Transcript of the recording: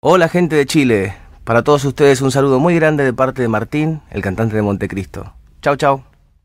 Hola gente de Chile, para todos ustedes un saludo muy grande de parte de Martín, el cantante de Montecristo. Chau chau.